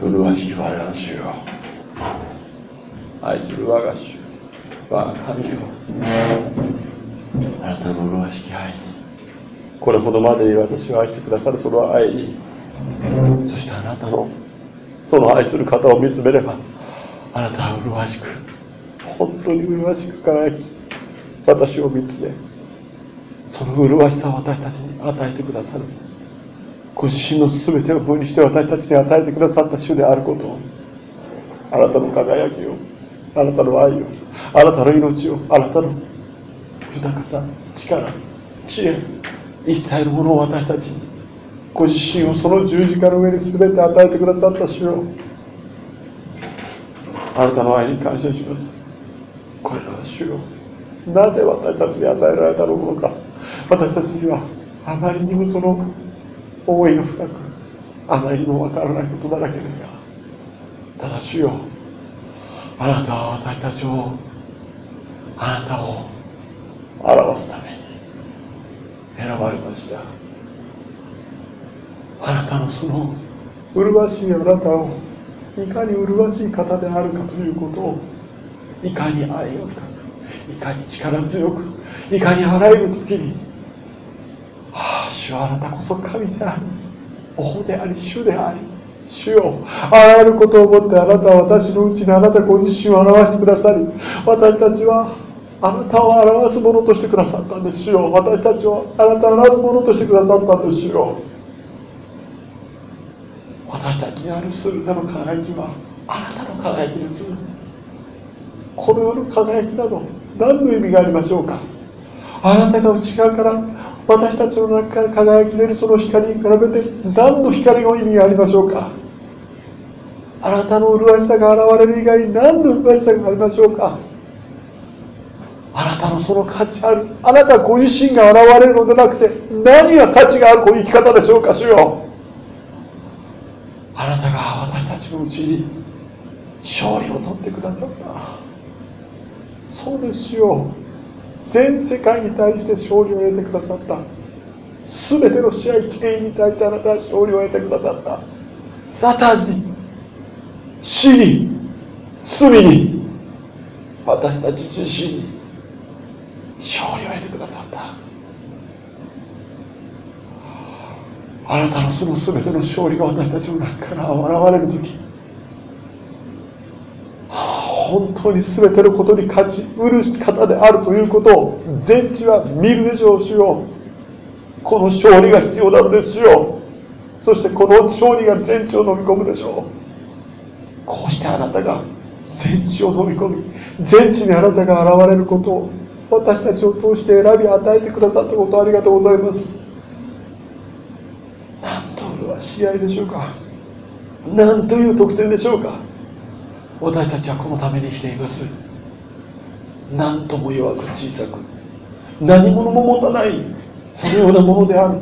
麗しき我らの主よ。愛する我が主。我が神よ。あなたの麗しき愛。にこれほどまでに私を愛してくださるその愛。にそしてあなたのその愛する方を見つめればあなたは麗しく本当に麗しく輝き私を見つめその麗しさを私たちに与えてくださる。ご自身の全てを分にして私たちに与えてくださった主であることをあなたの輝きをあなたの愛をあなたの命をあなたの豊かさ力知恵一切のものを私たちにご自身をその十字架の上に全て与えてくださった主よあなたの愛に感謝します。これらは主よなぜ私たちに与えられたのか私たちにはあまりにもその思いが深くあまりにもわからないことだらけですがただ主よあなたは私たちをあなたを表すために選ばれました。あなたのその麗しいあなたをいかに麗しい方であるかということをいかに愛が深くいかに力強くいかにあらゆる時に主はあなたこそ神であり王であり主であり主よ。あらゆることをもってあなたは私のうちにあなたご自身を表してくださり私たちはあなたを表すものとしてくださったんですよ。私たちをあなたを表すものとしてくださったんですよ。私たちにある全ての輝きはあなたの輝きです。この世の輝きなど何の意味がありましょうか。あなたが内側から私たちの中から輝き出るその光に比べて何の光の意味がありましょうか？あなたの麗しさが現れる以外に何の麗しさがありましょうか？あなたのその価値あるあなたご自身が現れるのでなくて何が価値があるこう生き方でしょうか主よ。あなたが私たちのうちに勝利を取ってくださった。そうですよ。全世界に対して勝利を得てくださった。全ての試合権威に対してあなたは勝利を得てくださった。サタンに死に罪に私たち自身に勝利を得てくださった。あなたのその全ての勝利が私たちの中から現れる時本当に全てのことに勝ちうる方であるということを全地は見るでしょう主よ。この勝利が必要なのですよ。そしてこの勝利が全地を飲み込むでしょう。こうしてあなたが全地を飲み込み全地にあなたが現れることを私たちを通して選び与えてくださったことありがとうございます。なんと麗しい愛でしょうか。なんという特典でしょうか。私たちはこのために生きています。何とも弱く小さく。何者も持たない。そのようなものである。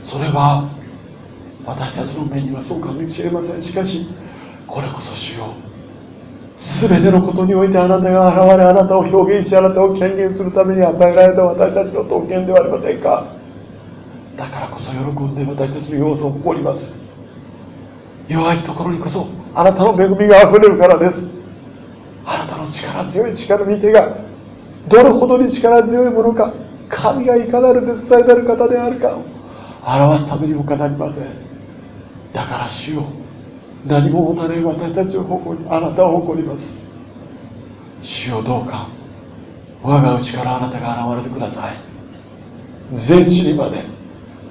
それは私たちの目にはそうかもしれません。しかしこれこそ主よ。全てのことにおいてあなたが現れあなたを表現しあなたを権限するために与えられた私たちの特権ではありませんか。だからこそ喜んで私たちの要素を誇ります。弱いところにこそあなたの恵みがあふれるからです。あなたの力強い力の手がどれほどに力強いものか神がいかなる絶大なる方であるかを表すために他なりません。だから主よ何も持たない私たちを誇りあなたを誇ります。主よどうか我が内からあなたが現れてください。全地にまで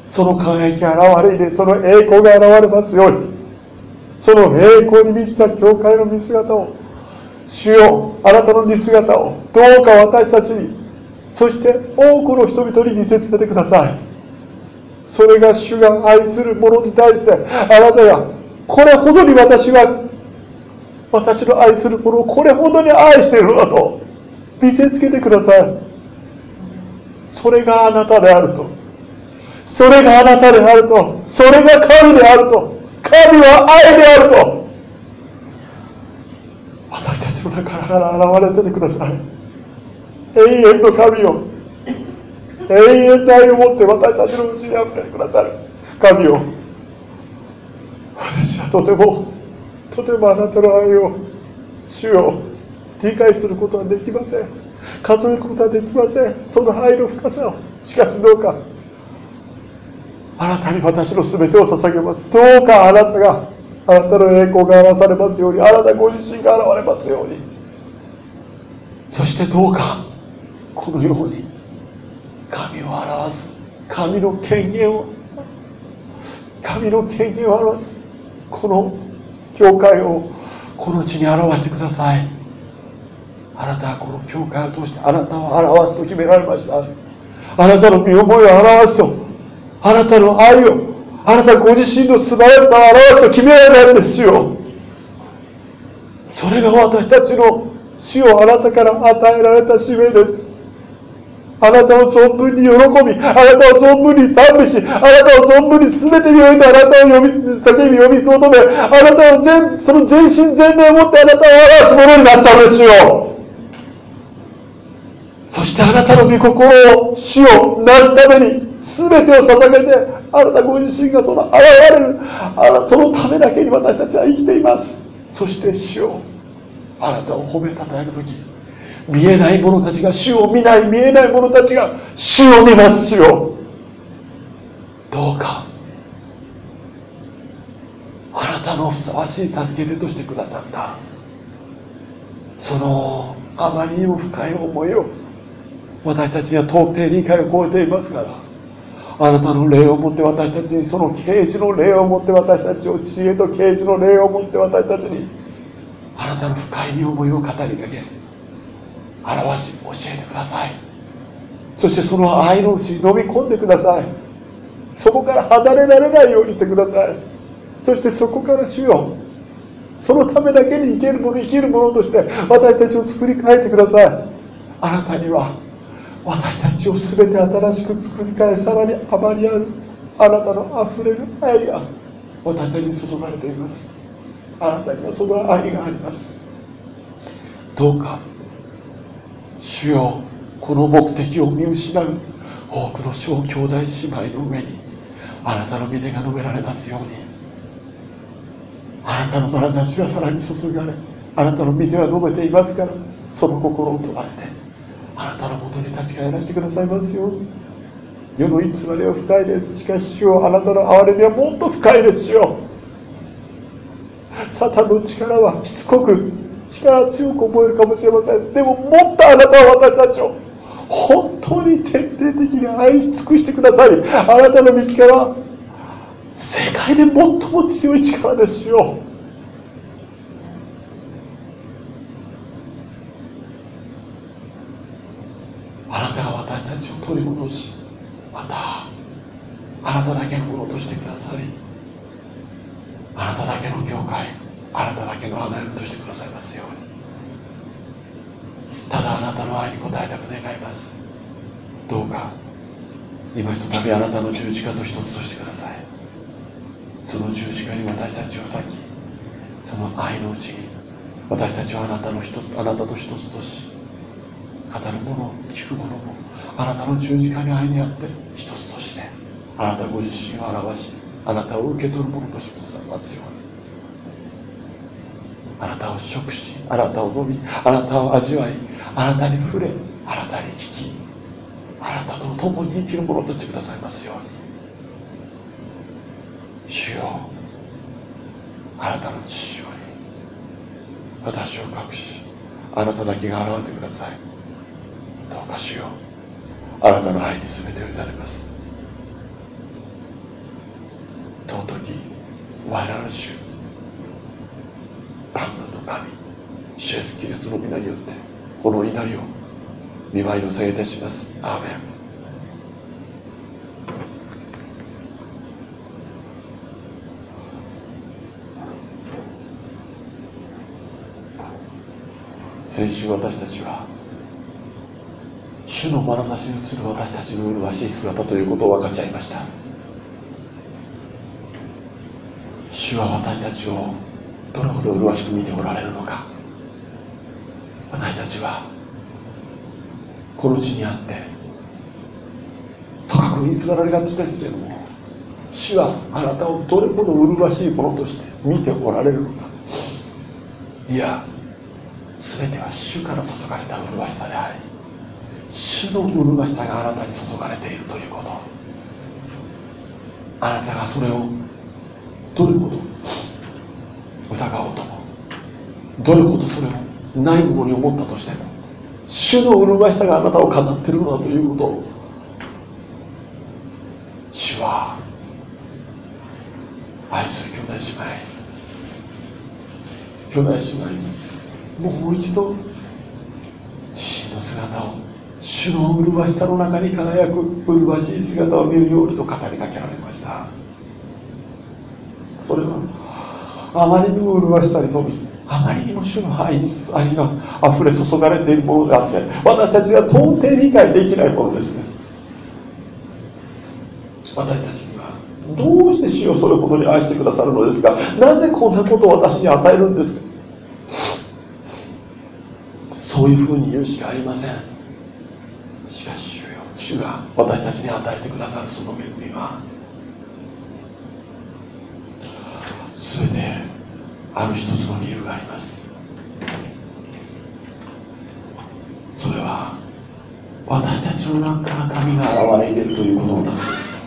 その輝きが現れでその栄光が現れますように。その栄光に満ちた教会の見姿を主よあなたの見姿をどうか私たちにそして多くの人々に見せつけてください。それが主が愛する者に対してあなたがこれほどに私は私の愛する者をこれほどに愛しているのだと見せつけてください。それがあなたであると。それがあなたであると。それが神であると。神は愛であると。私たちの中から現れててください。永遠の神を。永遠の愛を持って私たちのうちにあふれてくださる神を。私はとてもとてもあなたの愛を主よ理解することはできません。数えることはできません。その愛の深さを。しかしどうかあなたに私の全てを捧げます。どうかあなたがあなたの栄光が表されますようにあなたご自身が現れますように。そしてどうかこのように神を表す神の権限を神の権限を表すこの教会をこの地に表してください。あなたはこの教会を通してあなたを表すと決められました。あなたの身思いを表すとあなたの愛をあなたご自身の素晴らしさを表すと決められたんですよそれが私たちの主をあなたから与えられた使命ですあなたを存分に喜び、あなたを存分に賛美し、あなたを存分に全てにおいてあなたを呼び、叫び呼び求め、あなたを全、その全身全霊を持ってあなたを表すものになったんですよ。そしてあなたの御心を主をなすために全てを捧げてあなたご自身がその現れるあなそのためだけに私たちは生きています。そして主をあなたを褒めたたえる時見えない者たちが主を見ない見えない者たちが主を見ます主を。どうかあなたのふさわしい助け手としてくださったそのあまりにも深い思いを私たちには到底理解を超えていますからあなたの霊を持って私たちにその啓示の霊を持って私たちを知恵と啓示の霊を持って私たちにあなたの深い身思いを語りかけ表し教えてください。そしてその愛のうちに飲み込んでください。そこから離れられないようにしてください。そしてそこから主よそのためだけに生けるもの生きるものとして私たちを作り変えてください。あなたには私たちを全て新しく作り変えさらにあまりあるあなたのあふれる愛が私たちに注がれています。あなたにはその愛があります。どうか主よこの目的を見失う多くの小兄弟姉妹の上にあなたの御手が述べられますように。あなたの眼差しがさらに注がれあなたの御手は述べていますからその心を問われて。あなたのもとに立ち返らせてくださいますよ世の偽りは深いです。しかし主よあなたの憐れみはもっと深いですよ。サタンの力はしつこく力強く思えるかもしれません。でももっとあなたは私たちを本当に徹底的に愛し尽くしてください。あなたの道から世界で最も強い力ですよあなたが私たちを取り戻しまたあなただけのものとしてくださりあなただけの教会あなただけの花嫁としてくださいますように。ただあなたの愛に応えたく願います。どうか今ひとたびあなたの十字架と一つとしてください。その十字架に私たちを裂きその愛のうちに私たちはあなたの一つあなたと一つとし語る者聞く者もあなたの十字架に愛にあって一つとしてあなたご自身を表しあなたを受け取る者としてくださいますように。あなたを食しあなたを飲みあなたを味わいあなたに触れあなたに聞きあなたと共に生きるものとしてくださいますように。主よあなたの父より私を隠しあなただけが現れてください。どうか主ようあなたの愛に全てを委ねます。尊き我らの主万能の神シエスキリストの皆によってこの祈りを見舞いのさげいたします。アーメン。先週私たちは主の眼差しに映る私たちの麗しい姿ということを分かちゃいました。主は私たちをどれほど麗しく見ておられるのか。私たちはこの地にあって高く偽られがちですけども主はあなたをどれほど麗しいものとして見ておられるのか。いや全ては主から注がれた麗しさであり主の麗しさがあなたに注がれているということ。あなたがそれをどれほど疑おうとも。どれほどそれをないものに思ったとしても主の麗しさがあなたを飾っているのだということ。を主は愛する兄弟姉妹。兄弟姉妹にもう一度自身の姿を主の麗しさの中に輝く麗しい姿を見るようにと語りかけられました。それはあまりにも麗しさに富みあまりにも主の愛愛が溢れ注がれているものであって私たちが到底理解できないものです。私たちにはどうして主をそれほどに愛してくださるのですか？なぜこんなことを私に与えるんですか？そういうふうに言うしかありません。主が私たちに与えてくださるその恵みは全てある一つの理由があります。それは私たちの中から神が現れ入れるということのためです。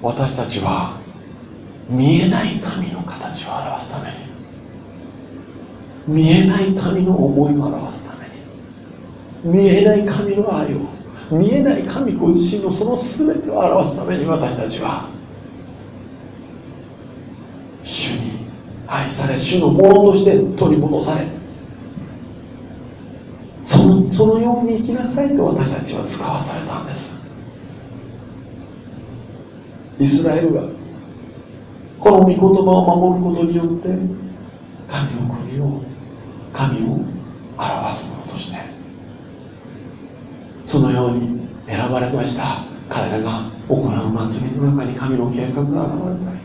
私たちは見えない神の形を表すために見えない神の思いを表すために。見えない神の愛を。見えない神ご自身のその全てを表すために私たちは主に愛され主のものとして取り戻されそのそのように生きなさいと私たちは使わされたんです。イスラエルがこの御言葉を守ることによって神の国を神を表すものとしてそのように選ばれました彼らが行う祭りの中に神の計画が現れた。り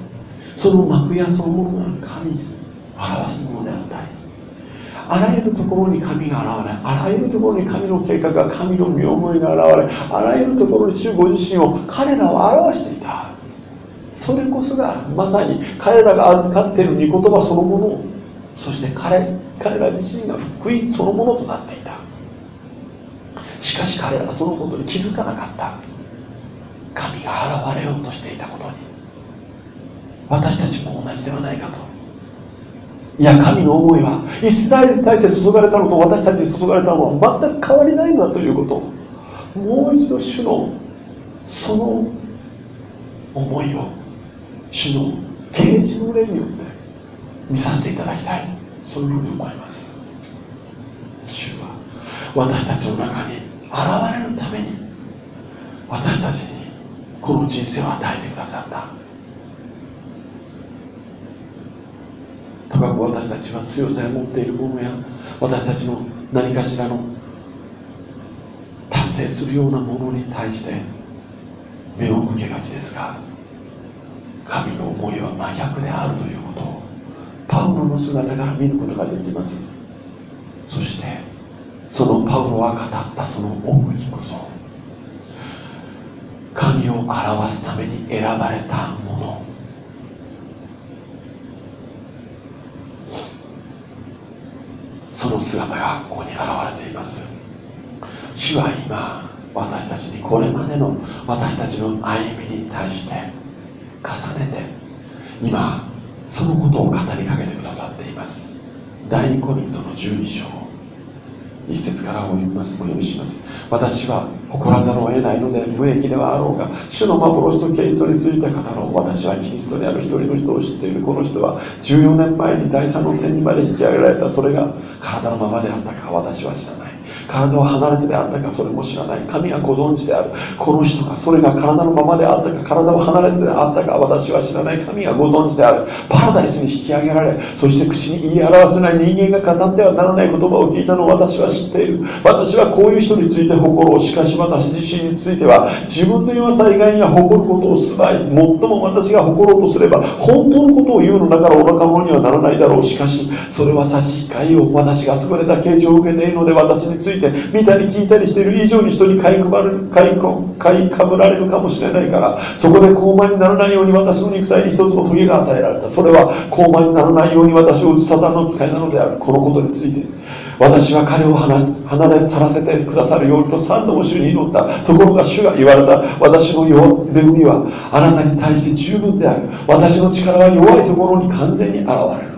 その幕やそのものが神に表すものであったり。あらゆるところに神が現れあらゆるところに神の計画が神の身思いが現れあらゆるところに主ご自身を彼らを表していた。それこそがまさに彼らが預かっている御言葉そのもの。そして彼彼ら自身が福音そのものとなっていた。しかし彼らはそのことに気づかなかった。神が現れようとしていたことに。私たちも同じではないかと。いや神の思いはイスラエルに対して注がれたのと私たちに注がれたのは全く変わりないんだということ。もう一度主のその思いを主の啓示の霊によって見させていただきたい。そういうふうに思います。主は私たちの中に現れるために私たちにこの人生を与えてくださった。とかく私たちは強さを持っているものや私たちの何かしらの達成するようなものに対して目を向けがちですが神の思いは真逆であるということをパウロの姿から見ることができます。そしてそのパウロは語ったその奥義こそ。神を表すために選ばれたもの。その姿がここに現れています。主は今私たちにこれまでの私たちの歩みに対して重ねて今そのことを語りかけてくださっています。第二コリントの12章。一節からお読みます。お読みします。私は誇らざるを得ないので無益ではあろうが主の幻と毛糸について語ろう。私はキリストである一人の人を知っている。この人は14年前に第三の天にまで引き上げられた。それが体のままであったか。私は知らない。体を離れてであったかそれも知らない。神がご存知である。この人がそれが体のままであったか体を離れてであったか私は知らない。神がご存知である。パラダイスに引き上げられそして口に言い表せない。人間が語ってはならない言葉を聞いたのを私は知っている。私はこういう人について誇ろう。しかし私自身については自分の弱さ以外には誇ることをすばい。最も私が誇ろうとすれば本当のことを言うのだから愚か者にはならないだろう。しかしそれは差し控えよう私が優れた形状を受けているので私についていて見たり聞いたりしている以上に人に買い配る買い買いかぶられるかもしれないからそこで高慢にならないように私の肉体に一つの棘が与えられたそれは高慢にならないように私を打つサタンの使いなのである。このことについて私は彼を離れ去らせてくださるようにと三度も主に祈った。ところが主が言われた。私の恵みはあなたに対して十分である。私の力は弱いところに完全に現れる。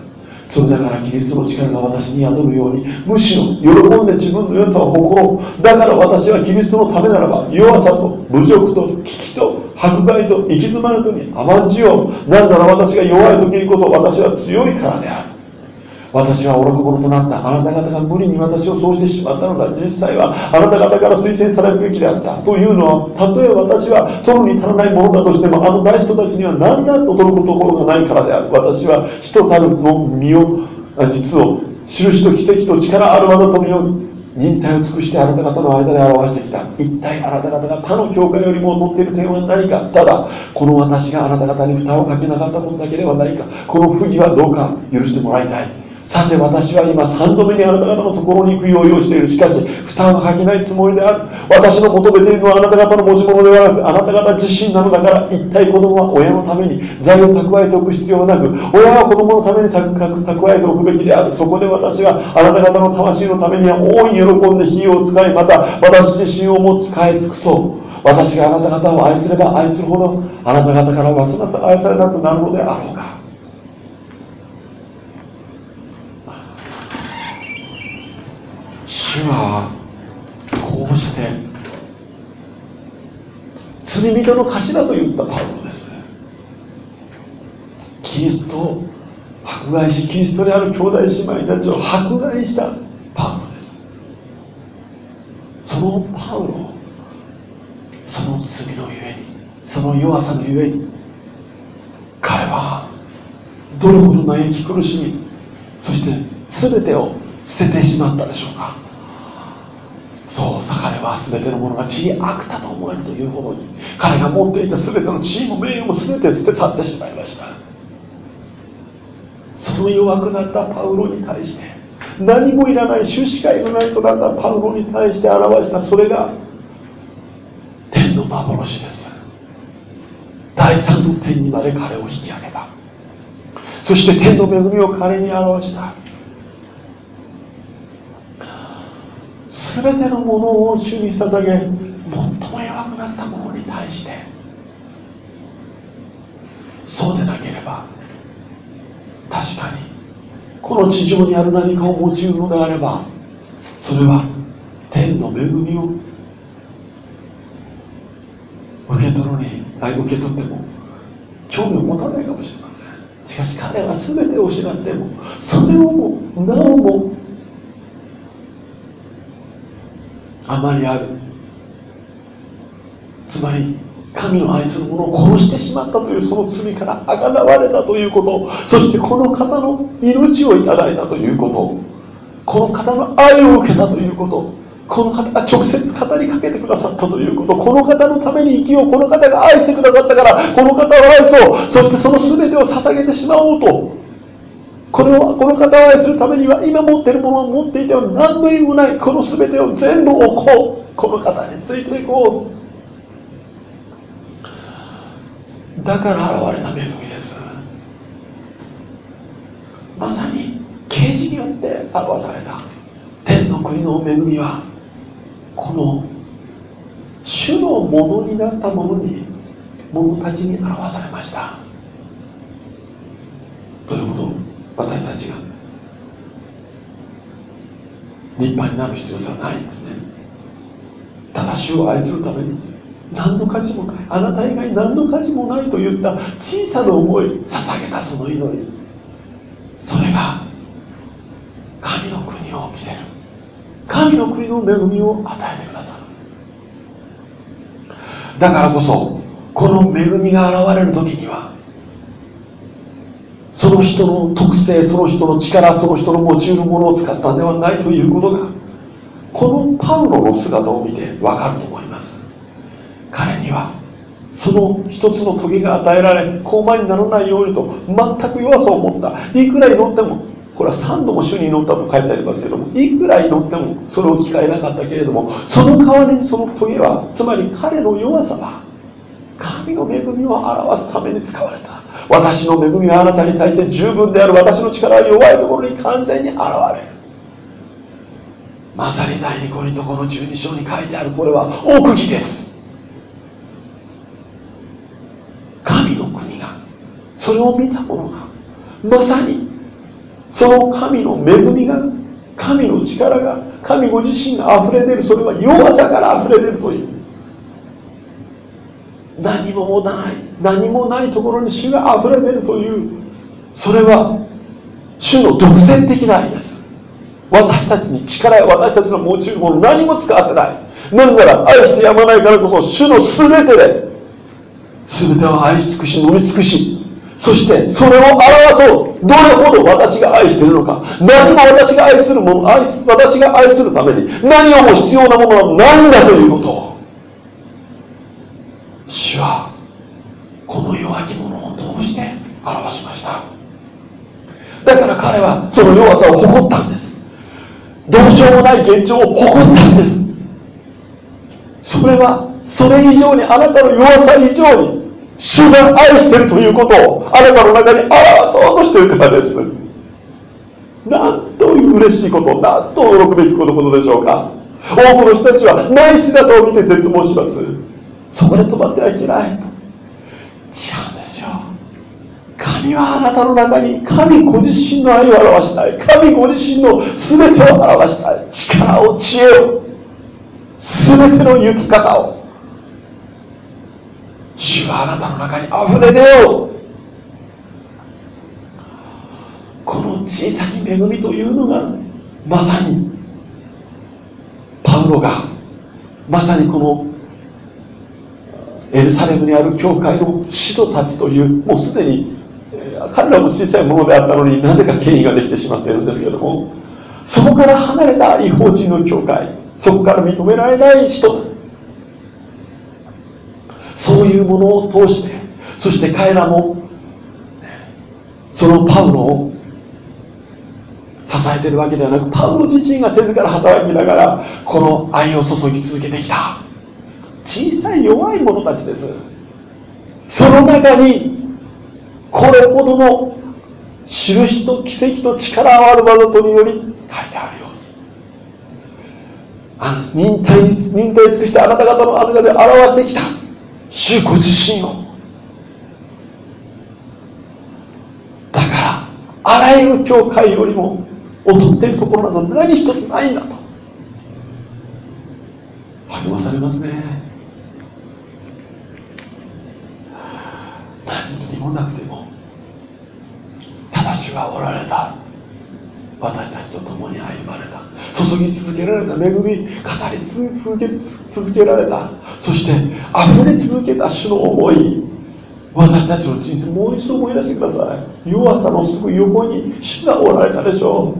それだからキリストの力が私に宿るようにむしろ喜んで自分の良さを誇ろうだから私はキリストのためならば弱さと侮辱と危機と迫害と行き詰まるとに甘んじよう。なんなら私が弱い時にこそ私は強いからである。私は愚か者となったあなた方が無理に私をそうしてしまったのだ。実際はあなた方から推薦されるべきであった。というのはたとえ私は取るに足らないものだとしてもあの大人たちには何らと取るところがないからである。私は使徒たるの身を実を印と奇跡と力ある技とのように忍耐を尽くしてあなた方の間で表してきた。一体あなた方が他の教会よりも劣っている点は何か。ただこの私があなた方に蓋をかけなかったことだけではないか。この不義はどうか許してもらいたい。さて私は今3度目にあなた方のところに行く用意をしている。しかし負担はかけないつもりである。私の求めているのはあなた方の持ち物ではなくあなた方自身なのだから一体子供は親のために財を蓄えておく必要はなく親は子供のために蓄えておくべきである。そこで私はあなた方の魂のためには大いに喜んで費用を使いまた私自身をも使い尽くそう。私があなた方を愛すれば愛するほどあなた方からますます愛されなくなるのであろうか。主はこうして罪人の頭と言ったパウロです。キリストを迫害しキリストである兄弟姉妹たちを迫害したパウロです。そのパウロその罪のゆえにその弱さのゆえに彼はどれほど嘆き苦しみそして全てを捨ててしまったでしょうか。は全てのものが地に悪だと思えるというほどに彼が持っていた全ての地位も名誉も全て捨て去ってしまいました。その弱くなったパウロに対して何もいらない終始会のないとなったパウロに対して表したそれが天の幻です。第三の天にまで彼を引き上げた。そして天の恵みを彼に表した。全てのものを主に捧げ最も弱くなったものに対してそうでなければ確かにこの地上にある何かを用いるのであればそれは天の恵みを受け取るに受け取っても興味を持たないかもしれません。しかし彼は全てを失ってもそれをもなおもあまりある。つまり神の愛する者を殺してしまったというその罪からあがらわれたということ。そしてこの方の命をいただいたということ。この方の愛を受けたということ。この方が直接語りかけてくださったということ。この方のために生きよう。この方が愛してくださったからこの方を愛そうそしてその全てを捧げてしまおうと。これをこの方を愛するためには今持っているものを持っていては何の意味もないこの全てを全部置こうこの方についていこう。だから現れた恵みです。まさに啓示によって表された。天の国の恵みはこの主のものになったものに者たちに表されましたどういうこと私たちが。立派になる必要性はないんですね。ただ主を愛するために。何の価値もあなた以外何の価値もないといった。小さな思い捧げたその祈り。それが神の国を見せる。神の国の恵みを与えてくださる。だからこそこの恵みが現れる時にはその人の特性その人の力その人の用いるものを使ったんではないということがこのパウロの姿を見て分かると思います。彼にはその一つの時が与えられ高慢にならないようにと全く弱さを持ったいくら祈ってもこれは3度も主に祈ったと書いてありますけどもいくら祈ってもそれを聞かれなかったけれどもその代わりにその棘はつまり彼の弱さは神の恵みを表すために使われた。私の恵みはあなたに対して十分である私の力は弱いところに完全に現れる。まさに第2コリントこの12章に書いてあるこれは奥義です。神の国がそれを見た者がまさにその神の恵みが神の力が神ご自身が溢れ出るそれは弱さから溢れ出るという。何ももない。何もないところに主が溢れ出るというそれは主の独占的な愛です。私たちに力や私たちの持ちるも何も使わせない。なぜなら愛してやまないからこそ主の全てで全てを愛し尽くし飲み尽くしそしてそれを表そう。どれほど私が愛しているのか。何も私が愛するもの愛す私が愛するために何をも必要なものはないんだということを。主はこの弱き者を通して表しました。だから彼はその弱さを誇ったんです。どうしようもない現状を誇ったんです。それはそれ以上にあなたの弱さ以上に主が愛しているということをあなたの中に表そうとしているからです。なんという嬉しいことなんと驚くべきことでしょうか。多くの人たちはない姿を見て絶望します。そこで止まってはいけない。違うんですよ。神はあなたの中に神ご自身の愛を表したい。神ご自身の全てを表したい。力を知恵を全ての豊かさを。主はあなたの中に溢れ出よう。この小さき恵みというのがまさにパウロがまさにこのエルサレムにある教会の使徒たちというもうすでに彼らも小さいものであったのになぜか権威ができてしまっているんですけどもそこから離れた違法人の教会そこから認められない人そういうものを通してそして彼らもそのパウロを支えてるわけではなくパウロ自身が手ずから働きながらこの愛を注ぎ続けてきた。小さい弱い者たちです。その中にこれほどの印と奇跡と力あるわざとにより書いてあるように。あの忍耐忍耐尽くしてあなた方の間で表してきた。主ご自身を。だからあらゆる教会よりも劣っているところなど何一つないんだと。励まされますね。何にもなくてもただ主がおられた。私たちと共に歩まれた。注ぎ続けられた恵み語り続け続けられた。そして溢れ続けた主の思い。私たちの人生もう一度思い出してください。弱さのすぐ横に主がおられたでしょ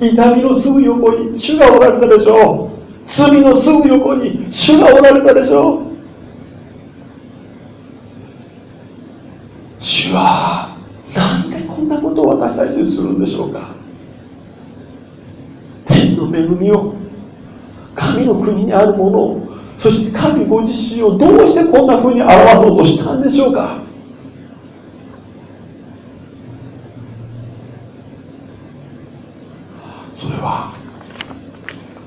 う。痛みのすぐ横に主がおられたでしょう。罪のすぐ横に主がおられたでしょう。主はなんでこんなことを私たちにするんでしょうか？天の恵みを神の国にあるものをそして神ご自身をどうしてこんなふうに表そうとしたんでしょうか？それは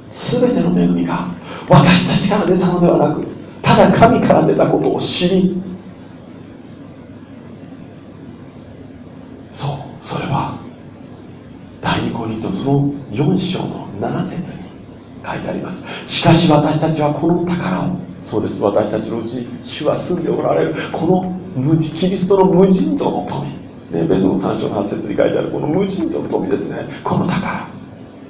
全ての恵みが私たちから出たのではなくただ神から出たことを知りそうそれは第二コリントその4章の7節に書いてありますしかし私たちはこの宝を。そうです。私たちのうちに主は住んでおられる。この無キリストの無尽蔵の富。ね、別の3章の8節に書いてあるこの無尽蔵の富ですね。この宝。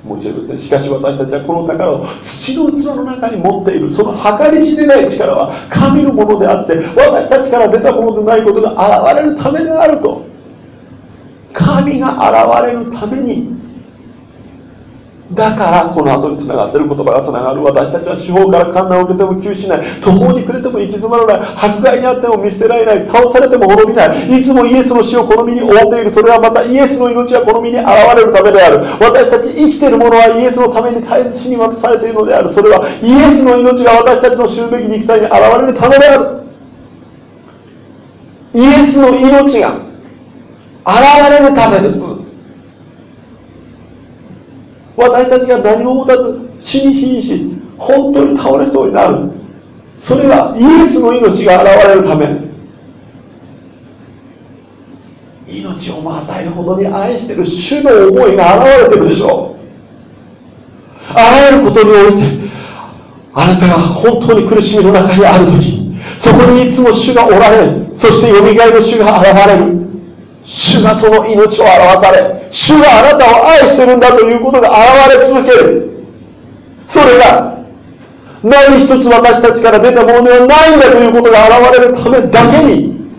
もちろんですね。しかし私たちはこの宝を土の器の中に持っている。その計り知れない力は神のものであって私たちから出たものでないことが現れるためであると。神が現れるためにだからこの後につながっている言葉がつながる。私たちは司法から観難を受けても窮しない。途方に暮れても行き詰まらない。迫害にあっても見捨てられない。倒されても滅びない。いつもイエスの死をこの身に覆っている。それはまたイエスの命はこの身に現れるためである。私たち生きている者はイエスのために絶えず死に渡されているのである。それはイエスの命が私たちの知るべき肉体に現れるためである。イエスの命が現れるためです。私たちが何も持たず死に瀕し本当に倒れそうになる。それはイエスの命が現れるため。命をも与えるほどに愛してる主の思いが現れてるでしょう。あらゆることにおいてあなたが本当に苦しみの中にある時そこにいつも主がおられるそしてよみがえの主が現れる。主がその命を表され主があなたを愛してるんだということが現れ続ける。それが何一つ私たちから出たものではないんだということが現れるためだけに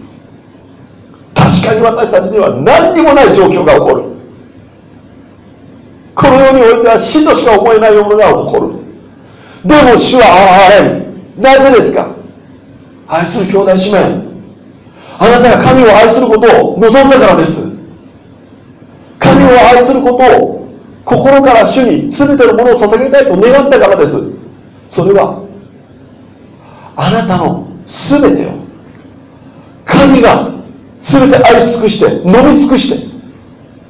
確かに私たちには何にもない状況が起こる。この世においては死としか思えないものが起こる。でも主は現れるなぜですか？愛する兄弟姉妹。あなたが神を愛することを望んだからです。神を愛することを心から主に全てのものを捧げたいと願ったからです。それはあなたの全てを神が全て愛し尽くして飲み尽くして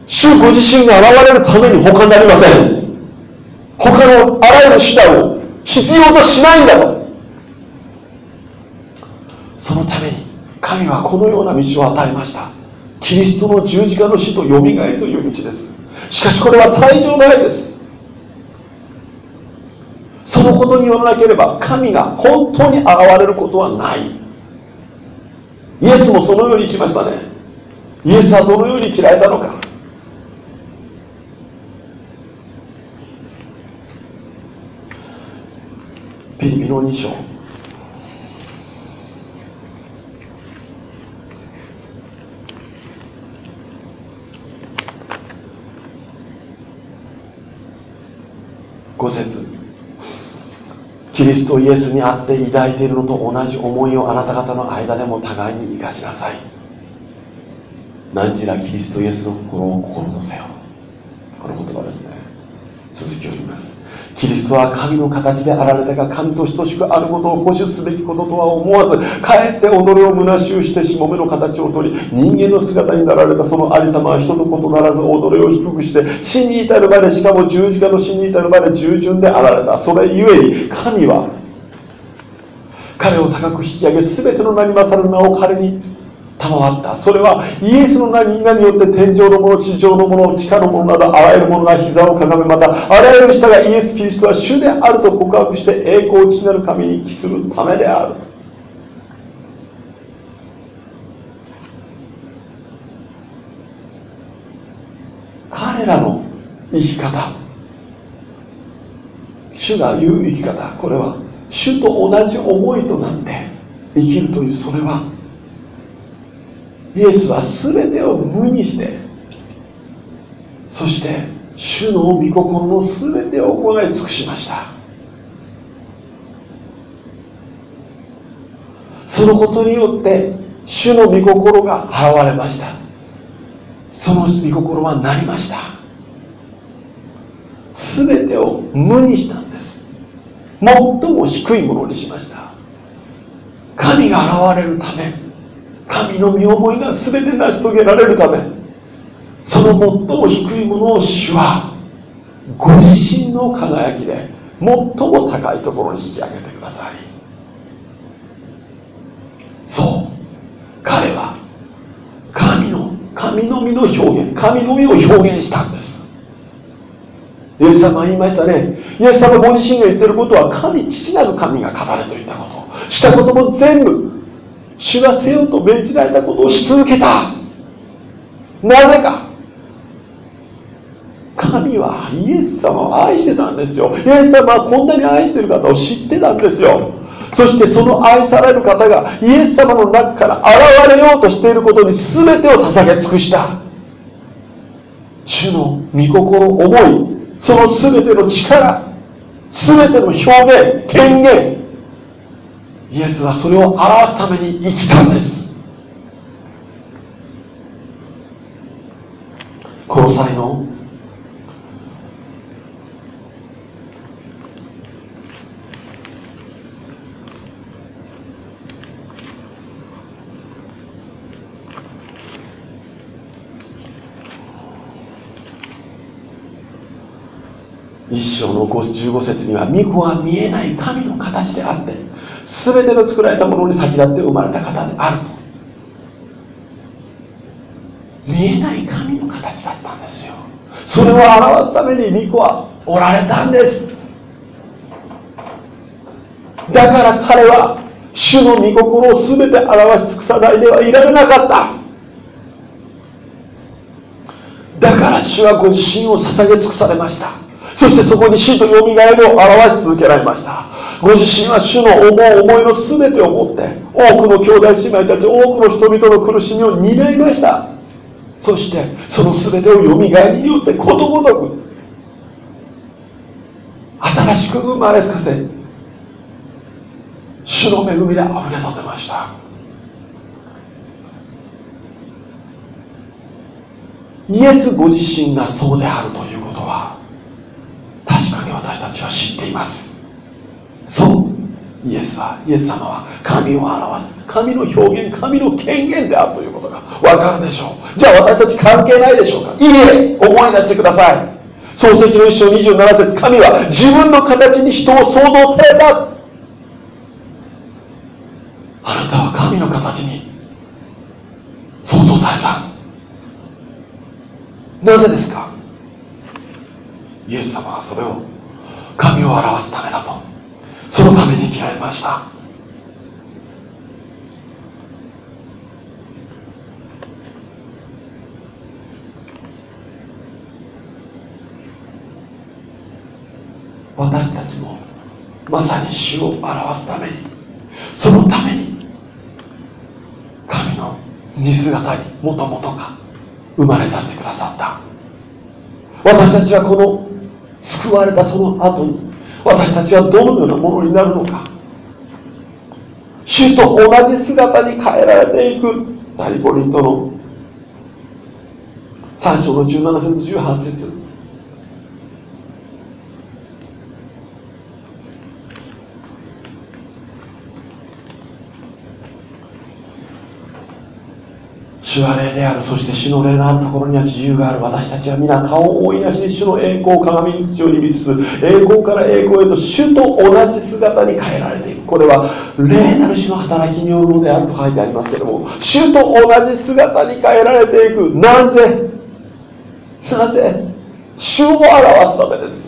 主ご自身が現れるために他になりません。他のあらゆる手段を必要としないんだと。そのために神はこのような道を与えました。キリストの十字架の死とよみがえりという道です。しかしこれは最上の愛です。そのことによらなければ神が本当に現れることはない。イエスもそのように生きましたね。イエスはどのように生きられたのか。ピリピの2章。5節。キリストイエスにあって抱いているのと同じ思いをあなた方の間でも互いに生かしなさい。何時らキリストイエスの心を心とせよこの言葉ですね続きを言いますキリストは神の形であられたが神と等しくあることを固守すべきこととは思わずかえって己を虚しゅうしてしもべの形をとり人間の姿になられたそのありさまは人と異ならず己を低くして死に至るまでしかも十字架の死に至るまで従順であられた。それゆえに神は彼を高く引き上げ全ての名に勝る名を彼に賜った。それはイエスの名にによって天井のもの地上のもの地下のものなどあらゆるものが膝をかがめまたあらゆる舌がイエス・キリストは主であると告白して栄光内なる神に帰するためである。彼らの生き方。主が言う生き方。これは主と同じ思いとなって生きるというそれはイエスは全てを無にしてそして主の御心の全てを行い尽くしました。そのことによって主の御心が現れました。その御心はなりました。全てを無にしたんです。最も低いものにしました。神が現れるため神の身思いが全て成し遂げられるためその最も低いものを主はご自身の輝きで最も高いところに引き上げてくださいそう彼は神の神の実の表現神の実を表現したんです。イエス様は言いましたね。イエス様ご自身が言ってることは神父なる神が語れと言ったこと。したことも全部主がせよと命じられたことをし続けた。なぜか。神はイエス様を愛してたんですよ。イエス様はこんなに愛してる方を知ってたんですよ。そしてその愛される方がイエス様の中から現れようとしていることに全てを捧げ尽くした。主の御心思いその全ての力全ての表現権限イエスはそれを表すために生きたんです。この際の章の15節には御子は見えない神の形であって全ての作られたものに先立って生まれた方であると。見えない神の形だったんですよ。それを表すために御子はおられたんです。だから彼は主の御心を全て表し尽くさないではいられなかった。だから主はご自身を捧げ尽くされました。そしてそこに死とよみがえりを表し続けられました。ご自身は主の思う思いの全てをもって多くの兄弟姉妹たち多くの人々の苦しみを担いました。そしてその全てをよみがえりによってことごとく新しく生まれつかせ主の恵みで溢れさせました。イエスご自身がそうであるということは私たちは知っています。そう。イエスはイエス様は神を表す神の表現神の権限であるということが分かるでしょう。じゃあ私たち関係ないでしょうか。いいえ思い出してください。創世の一章27節神は自分の形に人を創造された。あなたは神の形に創造された。なぜですか？イエス様はそれを神を表すためだと。そのために生きられました。私たちもまさに主を表すためにそのために神の似姿にもともとか生まれさせてくださった。私たちはこの救われたその後に私たちはどのようなものになるのか。主と同じ姿に変えられていく第コリントの。3章の17節18節。主は霊であるそして主の霊のあるところには自由がある。私たちは皆顔を覆いなしに主の栄光を鏡に口をに見つつ栄光から栄光へと主と同じ姿に変えられていく。これは霊なる主の働きによるのであると書いてありますけども主と同じ姿に変えられていく。なぜ？なぜ？主を表すためです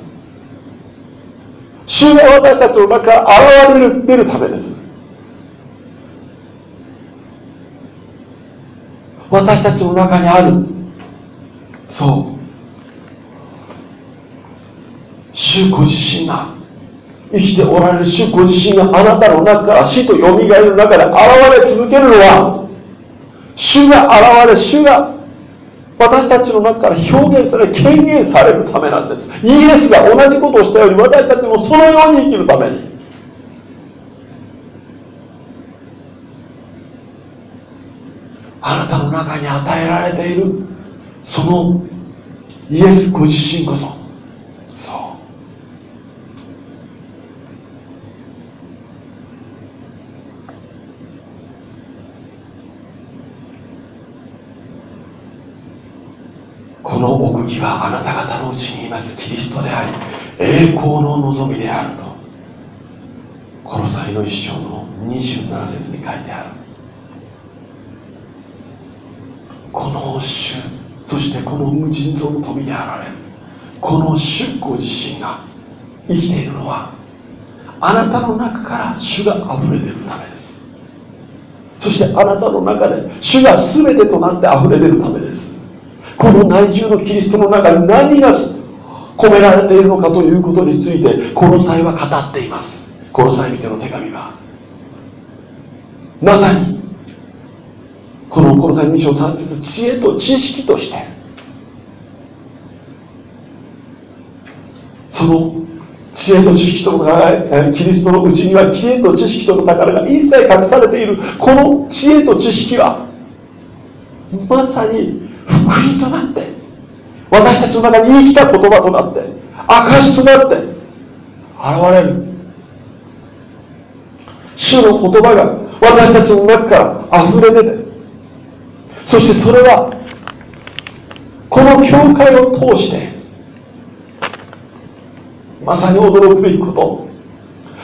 主が私たちの中から現れる出るためです。私たちの中にある。そう。主ご自身が生きておられる主ご自身があなたの中から死とよみがえりの中で現れ続けるのは主が現れ主が私たちの中から表現され権限されるためなんです。イエスが同じことをしたように私たちもそのように生きるために。あなたの中に与えられているそのイエスご自身こそ。そう。この奥義はあなた方のうちにいます。キリストであり栄光の望みであると。この際の一章の27節に書いてある。この主そしてこの無尽蔵の富であられる。この主ご自身が生きているのはあなたの中から主が溢れているためです。そしてあなたの中で主が全てとなって溢れているためです。この内住のキリストの中に何が込められているのかということについてこの際は語っています。この際見ての手紙はまさにこのこの際2章3節知恵と知識としてその知恵と知識とのキリストのうちには知恵と知識との宝が一切隠されている。この知恵と知識はまさに福音となって私たちの中に生きた言葉となって証となって現れる。主の言葉が私たちの中から溢れ出てそしてそれはこの教会を通してまさに驚くべきこと。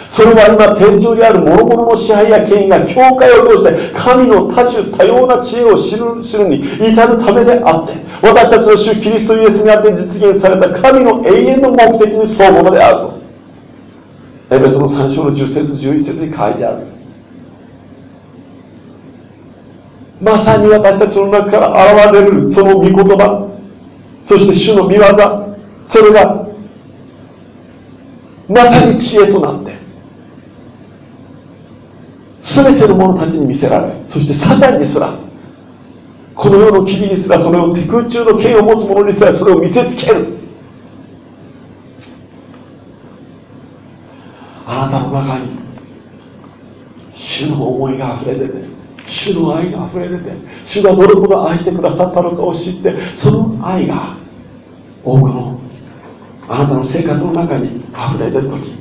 それは今天井にある諸々の支配や権威が教会を通して神の多種多様な知恵を知る知るに至るためであって私たちの主キリストイエスにあって実現された神の永遠の目的に沿うものであると。エベスの3章の10節11節に書いてある。まさに私たちの中から現れるその御言葉。そして主の御業。それがまさに知恵となって全ての者たちに見せられそしてサタンにすらこの世の君にすらそれを手空中の剣を持つ者にすらそれを見せつける。あなたの中に主の思いが溢れ出てる主の愛が溢れ出て主がどれほど愛してくださったのかを知ってその愛が多くのあなたの生活の中に溢れ出る時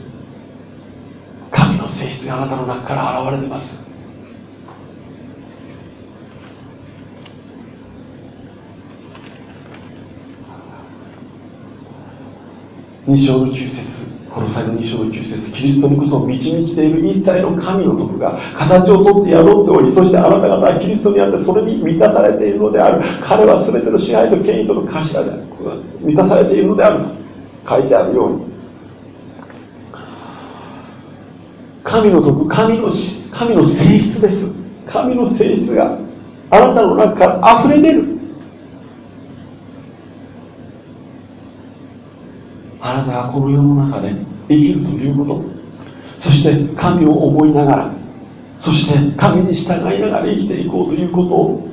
神の性質があなたの中から現れてます。2章の9節。この際の2章の9節キリストにこそ満ち満ちている一切の神の徳が形をとって宿っておりそしてあなた方はキリストにあってそれに満たされているのである。彼は全ての支配と権威との頭である満たされているのであると書いてあるように。神の徳神の神の性質です。神の性質があなたの中から溢れ出る。あなたがこの世の中で生きるということ。そして神を思いながらそして神に従いながら生きていこうということ。を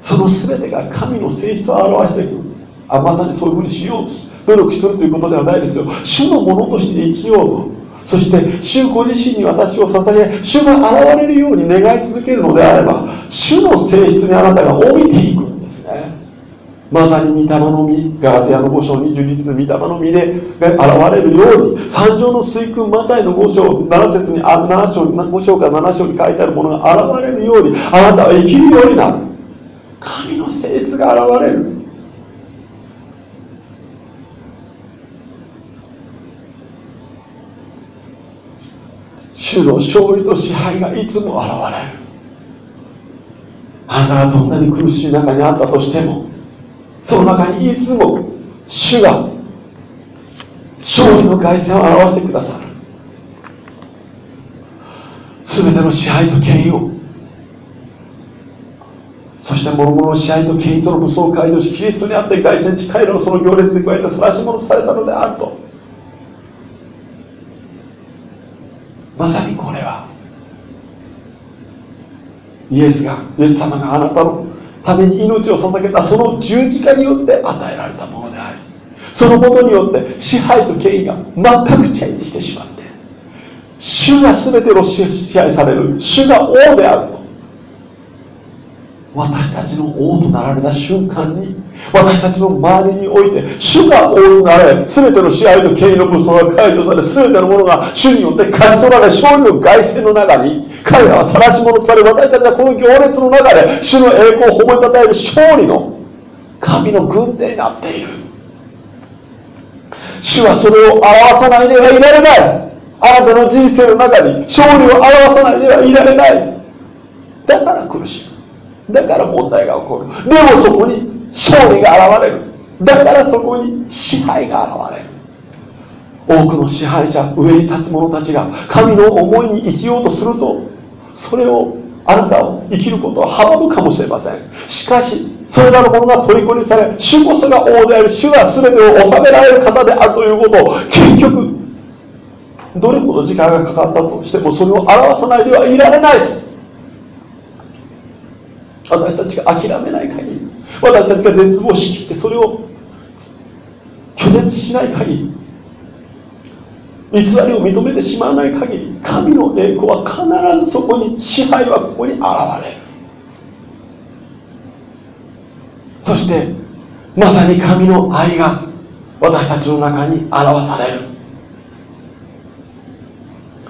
その全てが神の性質を表していく。あまさにそういうふうにしようと努力してるということではないですよ。主のものとして生きようと。そして主ご自身に私を捧げ主が現れるように願い続けるのであれば主の性質にあなたが老いていくんですね。まさに御霊の実ガラテヤの5章22節御霊の実で現れるように三条の水訓マタイの5章7節にあ7章5章から7章に書いてあるものが現れるようにあなたは生きるようになる。神の性質が現れる。主の勝利と支配がいつも現れる。あなたがどんなに苦しい中にあったとしてもその中にいつも主が勝利の凱旋を表してくださる。全ての支配と権威をそして諸々の支配と権威との武装を解除しキリストにあって凱旋し彼らのその行列に加えて晒し者されたのであると。まさにこれはイエスがイエス様があなたのために命を捧げたその十字架によって与えられたものでありそのことによって支配と権威が全くチェンジしてしまって主が全てを支配される主が王であると。私たちの王となられた瞬間に私たちの周りにおいて主が王となれ全ての支配と権威の武装が解除され全てのものが主によって勝ち取られ勝利の凱旋の中に彼らは晒し者とされ私たちはこの行列の中で主の栄光を褒めたたえる勝利の神の軍勢になっている。主はそれを表さないではいられない。あなたの人生の中に勝利を表さないではいられない。だから苦しいだから問題が起こる。でもそこに勝利が現れる。だからそこに支配が現れる。多くの支配者上に立つ者たちが神の思いに生きようとするとそれをあなたを生きることは阻むかもしれません。しかしそれらのものが虜にされ主こそが王である主が全てを治められる方であるということを結局どれほど時間がかかったとしてもそれを表さないではいられないと。私たちが諦めない限り私たちが絶望しきってそれを拒絶しない限り偽りを認めてしまわない限り神の栄光は必ずそこに支配はここに現れる。そしてまさに神の愛が私たちの中に表される。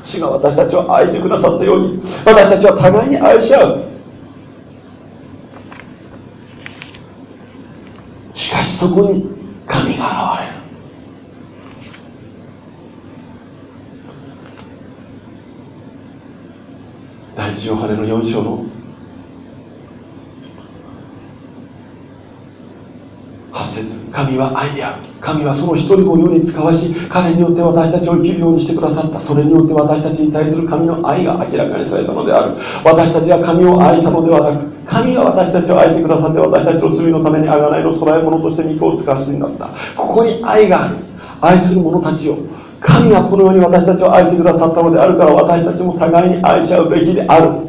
主が私たちを愛してくださったように私たちは互いに愛し合うしかしそこに神が現れる。第一ヨハネの4章の8節。神は愛である。神はその一人を世に使わし彼によって私たちを生きるようにしてくださった。それによって私たちに対する神の愛が明らかにされたのである。私たちは神を愛したのではなく神が私たちを愛してくださって私たちの罪のために贖いの供え物として肉を使わしになった。ここに愛がある。愛する者たちを。神はこのように私たちを愛してくださったのであるから私たちも互いに愛し合うべきである。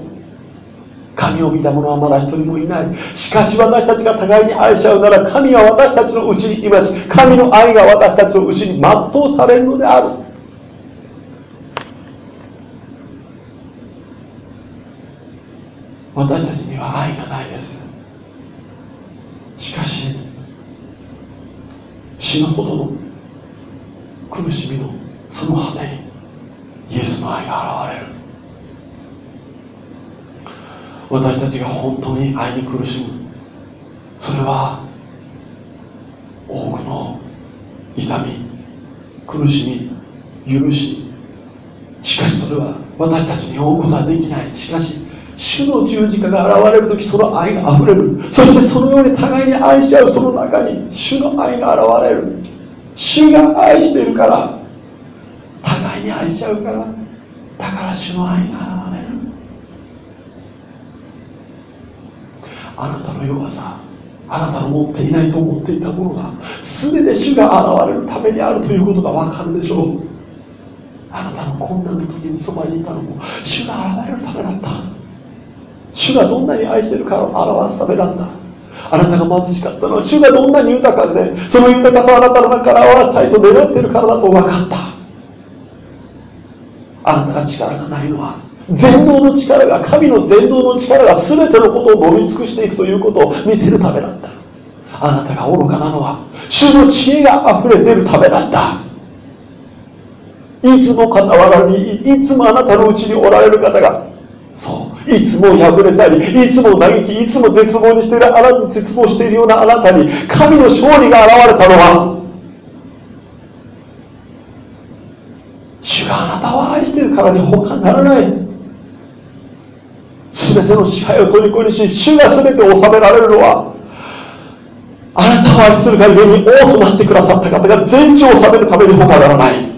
神を見た者はまだ一人もいない。しかし私たちが互いに愛し合うなら神は私たちのうちにいます。神の愛が私たちのうちに全うされるのである。私たちには愛がないです。しかし死ぬほどの苦しみのその果てにイエスの愛が現れる。私たちが本当に愛に苦しむそれは多くの痛み苦しみ許し。しかしそれは私たちに追うことはできない。しかし主の十字架が現れる時その愛が溢れる。そしてそのように互いに愛し合う。その中に主の愛が現れる。主が愛しているから互いに愛しちゃうからだから主の愛が現れる。あなたの弱さあなたの持っていないと思っていたものが全て主が現れるためにあるということが分かるでしょう。あなたの困難の時にそばにいたのも主が現れるためだった主がどんなに愛してるかを表すためなんだ。あなたが貧しかったのは主がどんなに豊かでその豊かさをあなたの中から表したいと願っているからだと分かった。あなたが力がないのは全能の力が神の全能の力が全てのことを飲み尽くしていくということを見せるためだった。あなたが愚かなのは主の知恵が溢れ出るためだった。いつも傍らにいつもあなたのうちにおられる方がそういつも破れ去りいつも嘆きいつも絶望にしているあなた絶望しているようなあなたに神の勝利が現れたのは主があなたを愛しているからに他ならない。全ての支配を虜にし主が全てを治められるのはあなたを愛するがゆえに王となってくださった方が全地を治めるために他ならない。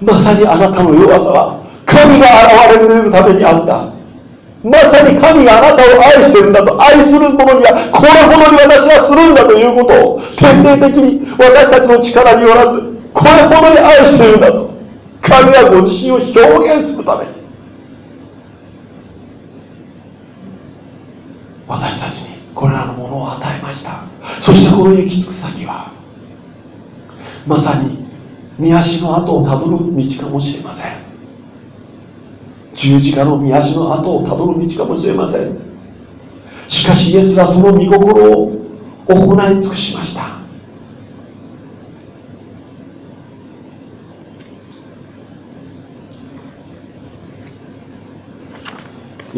まさにあなたの弱さは神が現れるためにあった。まさに神があなたを愛してるんだと愛する者にはこれほどに私はするんだということを徹底的に私たちの力によらずこれほどに愛してるんだと。神はご自身を表現するために私たちにこれらのものを与えましたそしてこの行き着く先はまさに見足の跡をたどる道かもしれません十字架の見足の跡をたどる道かもしれませんしかしイエスはその御心を行い尽くしました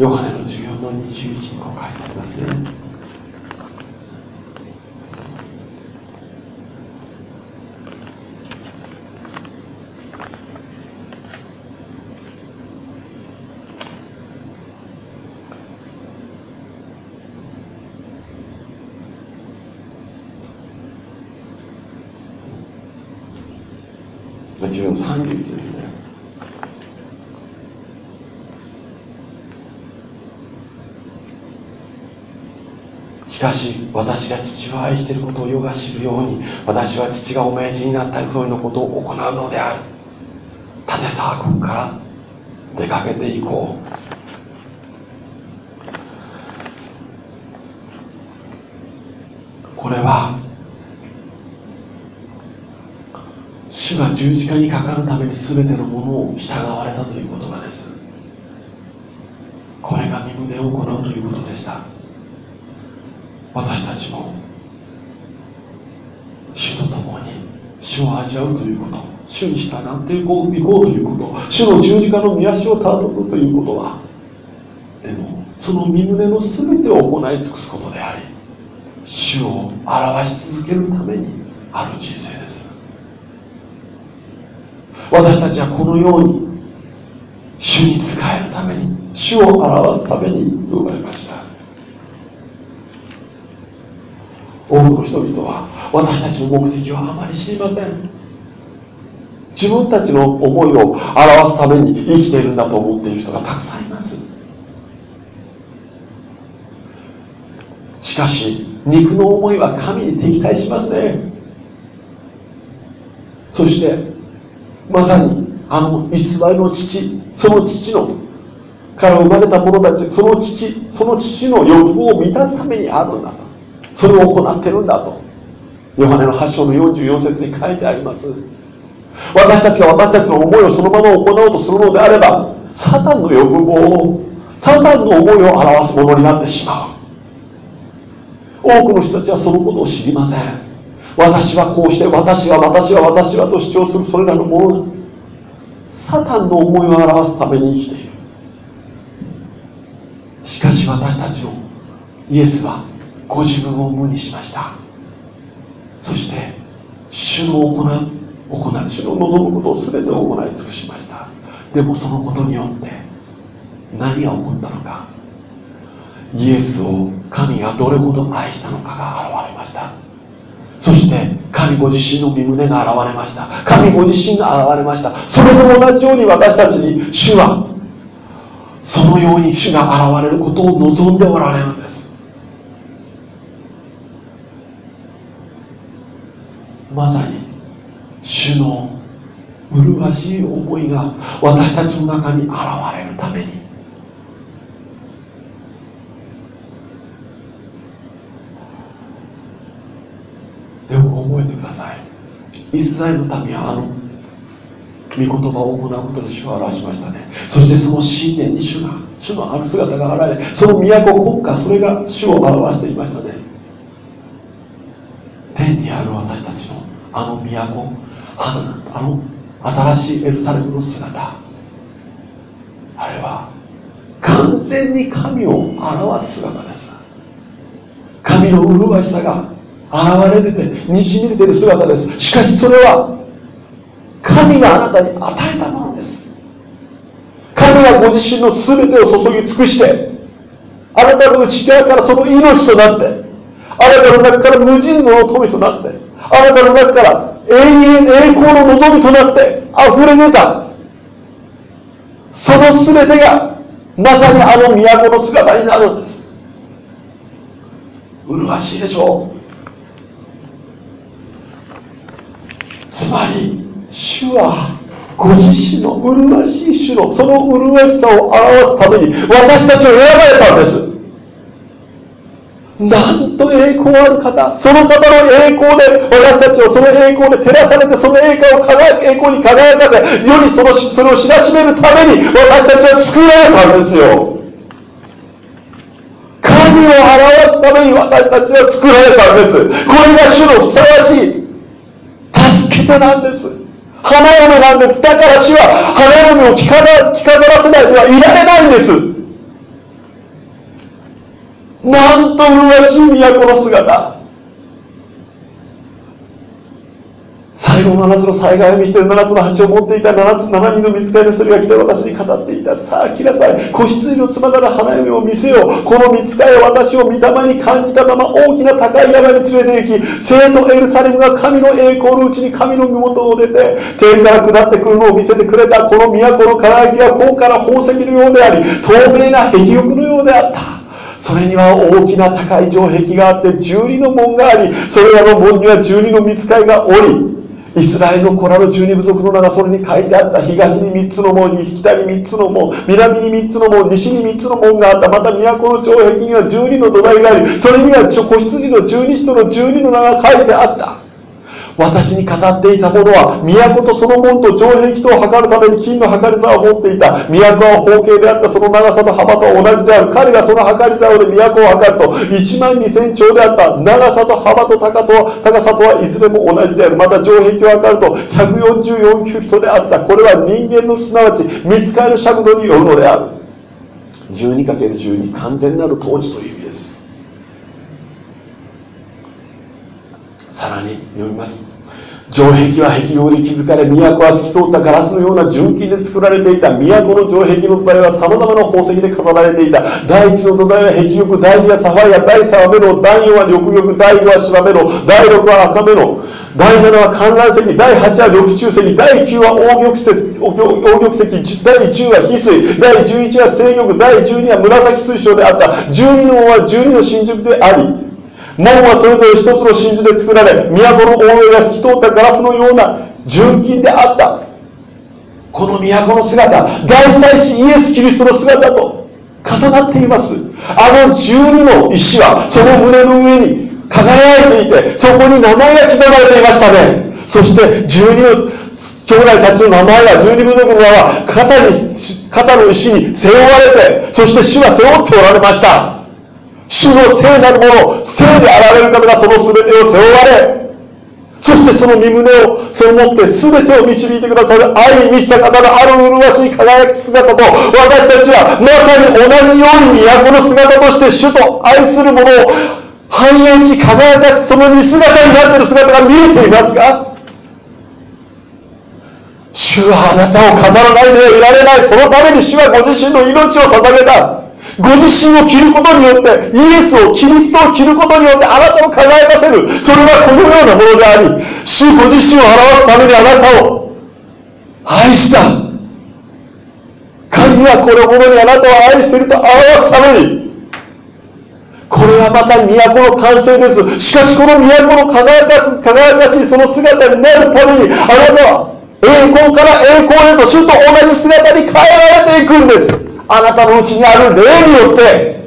ヨハネの授業の21にこう書いてありますね。かし私が父を愛していることを世が知るように私は父がお命じになった通りのことを行うのである。立沢こから出かけていこう。これは主が十字架にかかるために全てのものを従われたということ。味わうということ。主に従っていこうこうということ。主の十字架の御足をたどるということはでもその身胸の全てを行い尽くすことであり主を表し続けるためにある人生です。私たちはこのように主に仕えるために主を表すために生まれました。多くの人々は私たちの目的をあまり知りません。自分たちの思いを表すために生きているんだと思っている人がたくさんいます。しかし肉の思いは神に敵対しますね。そしてまさにあの偽りの父その父のから生まれた者たちその父その父の欲望を満たすためにあるんだと。それを行ってるんだと。ヨハネの8章の44節に書いてあります。私たちが私たちの思いをそのまま行おうとするのであればサタンの欲望をサタンの思いを表すものになってしまう。多くの人たちはそのことを知りません。私はこうして私は私は私はと主張するそれらのものサタンの思いを表すために生きている。しかし私たちをイエスはご自分を無にしました。そして主の行う行う。主の望むことを全て行い尽くしました。でもそのことによって何が起こったのか。イエスを神がどれほど愛したのかが現れました。そして神ご自身の身胸が現れました。神ご自身が現れました。それと同じように私たちに主はそのように主が現れることを望んでおられるんです。まさに主の麗しい思いが私たちの中に現れるために。でも覚えてください。イスラエルの民はあの御言葉を行うことで主を表しましたね。そしてその信念に主が主のある姿が現れその都国家それが主を表していましたね。天にある私たちのあの都あの新しいエルサレムの姿。あれは完全に神を表す姿です。神の麗しさが現れ出てにじみ出てる姿です。しかしそれは神があなたに与えたものです。神がご自身の全てを注ぎ尽くしてあなたの内側からその命となってあなたの中から無尽蔵の富となってあなたの中から永遠栄光の望みとなって溢れ出たその全てがまさにあの都の姿になるんです。麗しいでしょう。つまり主はご自身の麗しい主のその麗しさを表すために私たちを選ばれたんです。なんと栄光ある方その方の栄光で私たちをその栄光で照らされてその栄光を輝く栄光に輝かせ世にそのそれを知らしめるために私たちは作られたんですよ。神を表すために私たちは作られたんです。これが主のふさわしい助け手なんです。花嫁なんです。だから主は花嫁を着飾らせないではいられないんです。なんと麗しい都の姿。最後の7つの災害を見せて7つの鉢を持っていた7つ7人の見つかりの一人が来て私に語っていた。さあ来なさい子羊の妻なら花嫁を見せよう。この見つかりは私を御霊に感じたまま大きな高い山に連れて行き聖都エルサレムが神の栄光のうちに神の身元を出て天から下ってくるのを見せてくれたこの都の輝きは高価な宝石のようであり透明な壁玉のようであった。それには大きな高い城壁があって十二の門がありそれらの門には十二の見つかりがおりイスラエルの子らの十二部族の名がそれに書いてあった。東に三つの門北に三つの門南に三つの門西に三つの門があった。また都の城壁には十二の土台がありそれには子羊の十二使徒の十二の名が書いてあった。私に語っていたものは都とその門と城壁とを測るために金の測り座を持っていた。都は方形であったその長さと幅と同じである。彼がその測り座で都を測ると1万2000兆であった。長さと幅と高と高さとはいずれも同じである。また城壁を測ると144キュビトであった。これは人間のすなわち見つかる尺度によるのである。12×12 完全なる統治という意味ですさらに読みます城壁は壁用に築かれ、都は透き通ったガラスのような純金で作られていた。都の城壁の土台は様々な宝石で飾られていた。第一の土台は壁玉、第二はサファイア、第三はメロ、第四は緑玉、第五は芝メロ、第六は赤メロ、第七は観覧石、第八は緑中石、第九は黄玉石、黄玉石、第十は翡翠、第十一は青玉、第十二は紫水晶であった。十二の王は十二の真珠であり、門はそれぞれ一つの真珠で作られ都の大上が透き通ったガラスのような純金であった。この都の姿大祭司イエス・キリストの姿と重なっています。あの12の石はその胸の上に輝いていてそこに名前が刻まれていましたね。そして12の兄弟たちの名前が12部族の名は肩に肩の石に背負われてそして主は背負っておられました。主の聖なるもの聖であられる方がその全てを背負われそしてその身胸をそのもって全てを導いてくださる愛に満ちた方のある麗しい輝き姿と私たちはまさに同じように都の姿として主と愛する者を反映し輝かしその似姿になっている姿が見えていますか主はあなたを飾らないでいられない。そのために主はご自身の命を捧げた。ご自身を着ることによってイエスをキリストを着ることによってあなたを輝かせる。それはこのようなものであり主ご自身を表すためにあなたを愛した。神はこのものにあなたを愛していると表すために。これはまさに都の完成です。しかしこの都の輝かす輝かしいその姿になるためにあなたは栄光から栄光へと主と同じ姿に変えられていくんです。あなたのうちにある霊によって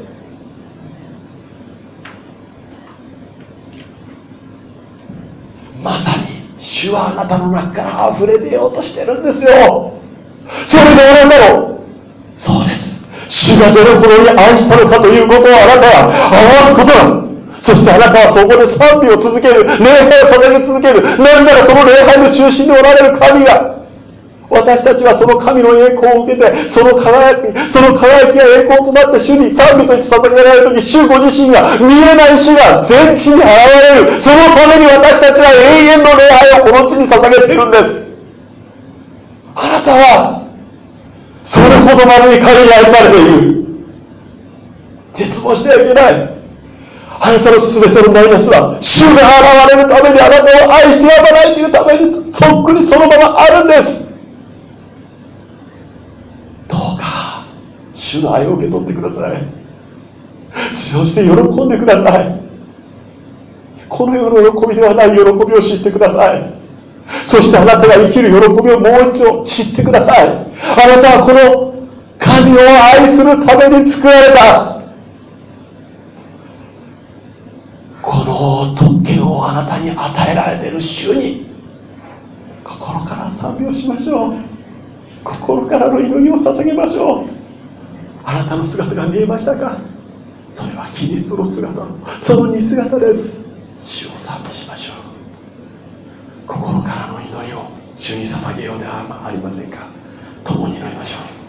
まさに主はあなたの中から溢れ出ようとしてるんですよ。それであなたのそうです。主がどれほどに愛したのかということをあなたは表すこと。だそしてあなたはそこで賛美を続ける礼拝を捧げ続ける。なぜならその礼拝の中心におられる神が私たちはその神の栄光を受けて、その輝き、その輝きが栄光となって主に賛美として捧げられる時、主ご自身が見えない主が全地に現れる。そのために私たちは永遠の礼拝をこの地に捧げているんです。あなたは、それほどまでに神に愛されている。絶望してはいけない。あなたの全てのマイナスは主が現れるためにあなたを愛してやまないというためにそっくりそのままあるんです主の愛を受け取ってください。そして喜んでください。この世の喜びではない喜びを知ってください。そしてあなたが生きる喜びをもう一度知ってください。あなたはこの神を愛するために作られた。この特権をあなたに与えられている主に心から賛美をしましょう。心からの祈りを捧げましょう。あなたの姿が見えましたか？それはキリストの姿。その似姿です。主を賛美しましょう。心からの祈りを主に捧げようではありませんか？共に祈りましょう。